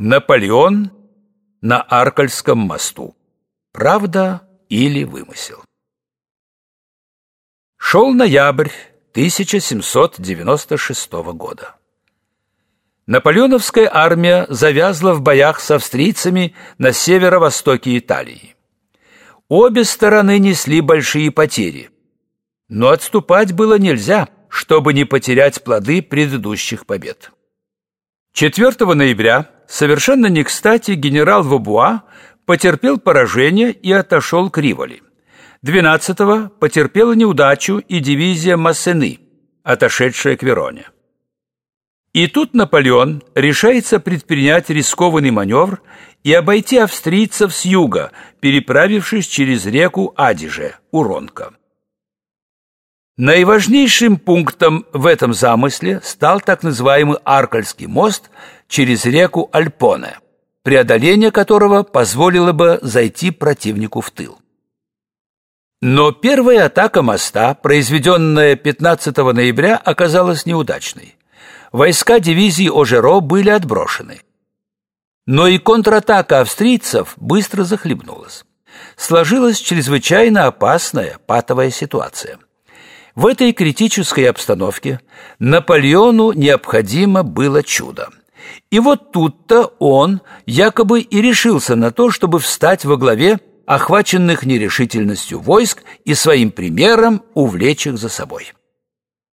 Наполеон на Аркальском мосту. Правда или вымысел? Шел ноябрь 1796 года. Наполеоновская армия завязла в боях с австрийцами на северо-востоке Италии. Обе стороны несли большие потери, но отступать было нельзя, чтобы не потерять плоды предыдущих побед. 4 ноября совершенно не кстати генерал Вабуа потерпел поражение и отошел к Риволи. 12-го потерпела неудачу и дивизия Массены, отошедшая к Вероне. И тут Наполеон решается предпринять рискованный маневр и обойти австрийцев с юга, переправившись через реку Адиже, Уронка. Наиважнейшим пунктом в этом замысле стал так называемый Аркальский мост через реку Альпоне, преодоление которого позволило бы зайти противнику в тыл. Но первая атака моста, произведенная 15 ноября, оказалась неудачной. Войска дивизии Ожеро были отброшены. Но и контратака австрийцев быстро захлебнулась. Сложилась чрезвычайно опасная патовая ситуация – в этой критической обстановке Наполеону необходимо было чудо. И вот тут-то он якобы и решился на то, чтобы встать во главе охваченных нерешительностью войск и своим примером увлечь их за собой.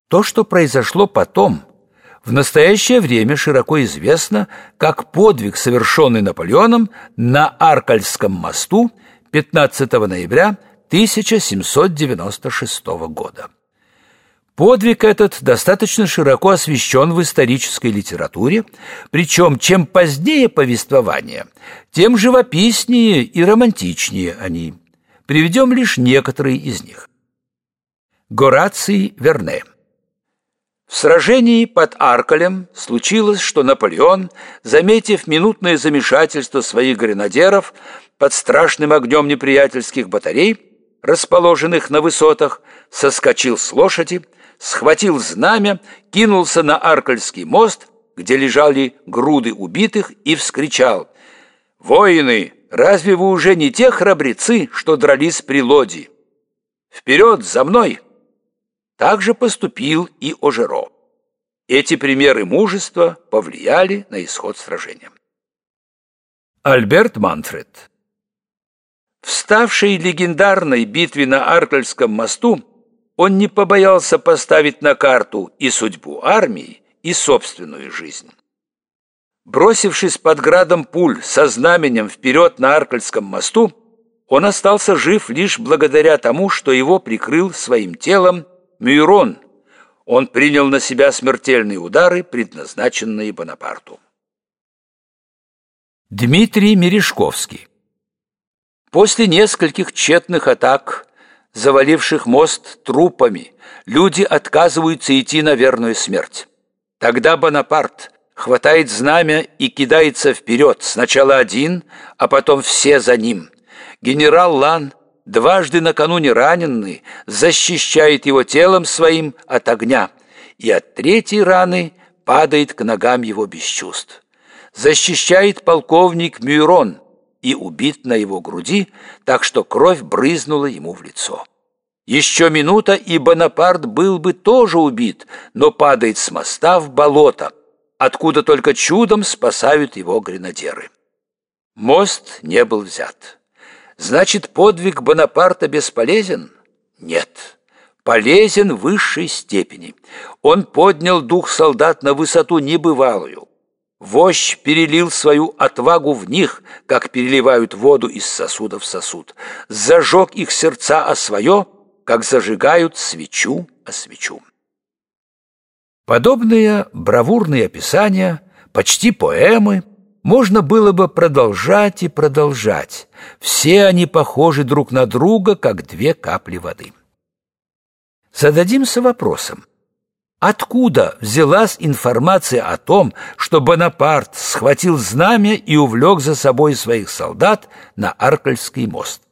То, что произошло потом, в настоящее время широко известно как подвиг, совершенный Наполеоном на Аркальском мосту 15 ноября 1796 года. Подвиг этот достаточно широко освещен в исторической литературе, причем чем позднее повествование, тем живописнее и романтичнее они. Приведем лишь некоторые из них. Гораций Верне В сражении под Аркалем случилось, что Наполеон, заметив минутное замешательство своих гренадеров под страшным огнем неприятельских батарей, расположенных на высотах, соскочил с лошади, схватил знамя, кинулся на Аркальский мост, где лежали груды убитых, и вскричал «Воины, разве вы уже не те храбрецы, что дрались при Лоди? Вперед, за мной!» Так же поступил и Ожеро. Эти примеры мужества повлияли на исход сражения. Альберт Манфред В ставшей легендарной битве на Аркальском мосту он не побоялся поставить на карту и судьбу армии, и собственную жизнь. Бросившись под градом пуль со знаменем вперед на Аркальском мосту, он остался жив лишь благодаря тому, что его прикрыл своим телом Мюйрон. Он принял на себя смертельные удары, предназначенные Бонапарту. Дмитрий Мережковский После нескольких тщетных атак заваливших мост трупами, люди отказываются идти на верную смерть. Тогда Бонапарт хватает знамя и кидается вперед, сначала один, а потом все за ним. Генерал Лан, дважды накануне раненый, защищает его телом своим от огня, и от третьей раны падает к ногам его без чувств. Защищает полковник Мюрон – и убит на его груди, так что кровь брызнула ему в лицо. Еще минута, и Бонапарт был бы тоже убит, но падает с моста в болото, откуда только чудом спасают его гренадеры. Мост не был взят. Значит, подвиг Бонапарта бесполезен? Нет. Полезен в высшей степени. Он поднял дух солдат на высоту небывалую. Вождь перелил свою отвагу в них, как переливают воду из сосуда в сосуд. Зажег их сердца о свое, как зажигают свечу о свечу. Подобные бравурные описания, почти поэмы, можно было бы продолжать и продолжать. Все они похожи друг на друга, как две капли воды. Зададимся вопросом, Откуда взялась информация о том, что Бонапарт схватил знамя и увлек за собой своих солдат на Аркальский мост?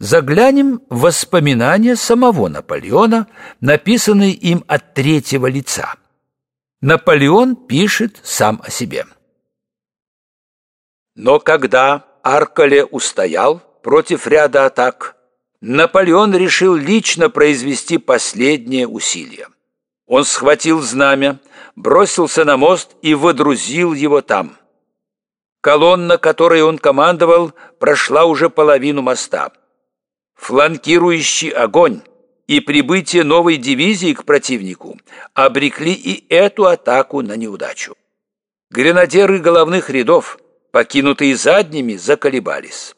Заглянем в воспоминания самого Наполеона, написанные им от третьего лица. Наполеон пишет сам о себе. Но когда Аркале устоял против ряда атак, Наполеон решил лично произвести последнее усилие. Он схватил знамя, бросился на мост и водрузил его там. Колонна, которой он командовал, прошла уже половину моста. Фланкирующий огонь и прибытие новой дивизии к противнику обрекли и эту атаку на неудачу. Гренадеры головных рядов, покинутые задними, заколебались.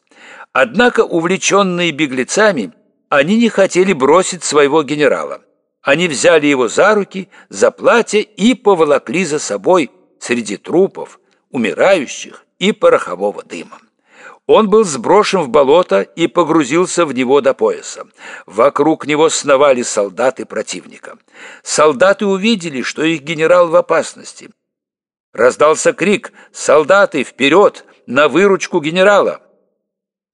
Однако, увлеченные беглецами, они не хотели бросить своего генерала. Они взяли его за руки, за платье и поволокли за собой среди трупов, умирающих и порохового дыма. Он был сброшен в болото и погрузился в него до пояса. Вокруг него сновали солдаты противника. Солдаты увидели, что их генерал в опасности. Раздался крик «Солдаты, вперед! На выручку генерала!»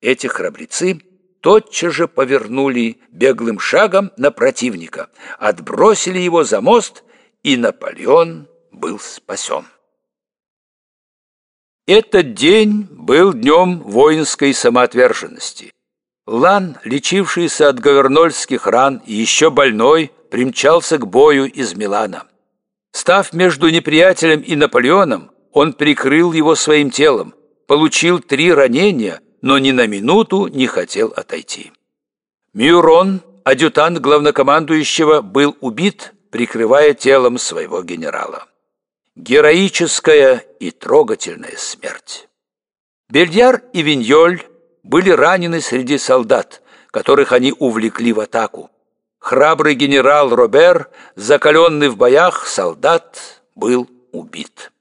Эти храбрецы тотчас же повернули беглым шагом на противника, отбросили его за мост, и Наполеон был спасен. Этот день был днем воинской самоотверженности. Лан, лечившийся от говернольских ран и еще больной, примчался к бою из Милана. Став между неприятелем и Наполеоном, он прикрыл его своим телом, получил три ранения но ни на минуту не хотел отойти. Мюрон, адъютант главнокомандующего, был убит, прикрывая телом своего генерала. Героическая и трогательная смерть. Бельяр и Виньоль были ранены среди солдат, которых они увлекли в атаку. Храбрый генерал Робер, закаленный в боях солдат, был убит.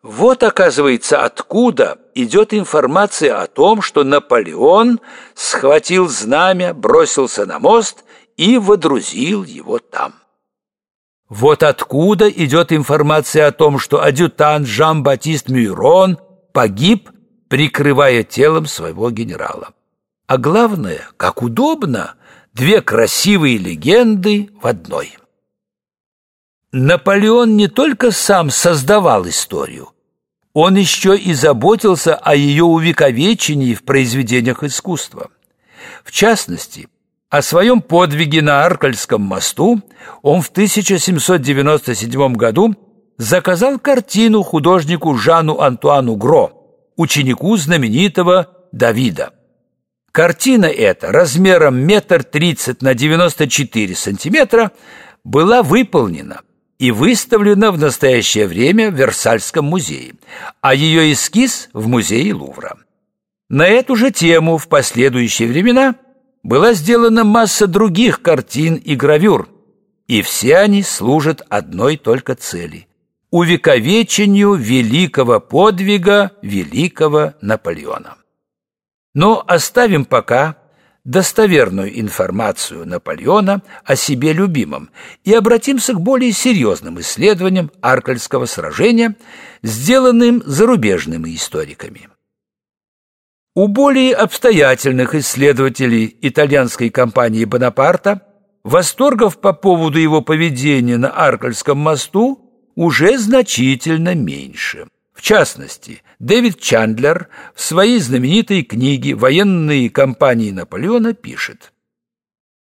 Вот, оказывается, откуда идет информация о том, что Наполеон схватил знамя, бросился на мост и водрузил его там. Вот откуда идет информация о том, что адъютант Жан-Батист Мюрон погиб, прикрывая телом своего генерала. А главное, как удобно, две красивые легенды в одной. Наполеон не только сам создавал историю, он еще и заботился о ее увековечении в произведениях искусства. В частности, о своем подвиге на Аркальском мосту он в 1797 году заказал картину художнику Жану Антуану Гро, ученику знаменитого Давида. Картина эта размером метр тридцать на девяносто четыре сантиметра была выполнена – и выставлена в настоящее время в Версальском музее, а ее эскиз в музее Лувра. На эту же тему в последующие времена была сделана масса других картин и гравюр, и все они служат одной только цели – увековечению великого подвига великого Наполеона. Но оставим пока достоверную информацию Наполеона о себе любимом и обратимся к более серьезным исследованиям Аркальского сражения, сделанным зарубежными историками. У более обстоятельных исследователей итальянской компании Бонапарта восторгов по поводу его поведения на Аркальском мосту уже значительно меньше. В частности, Дэвид Чандлер в своей знаменитой книге «Военные кампании Наполеона» пишет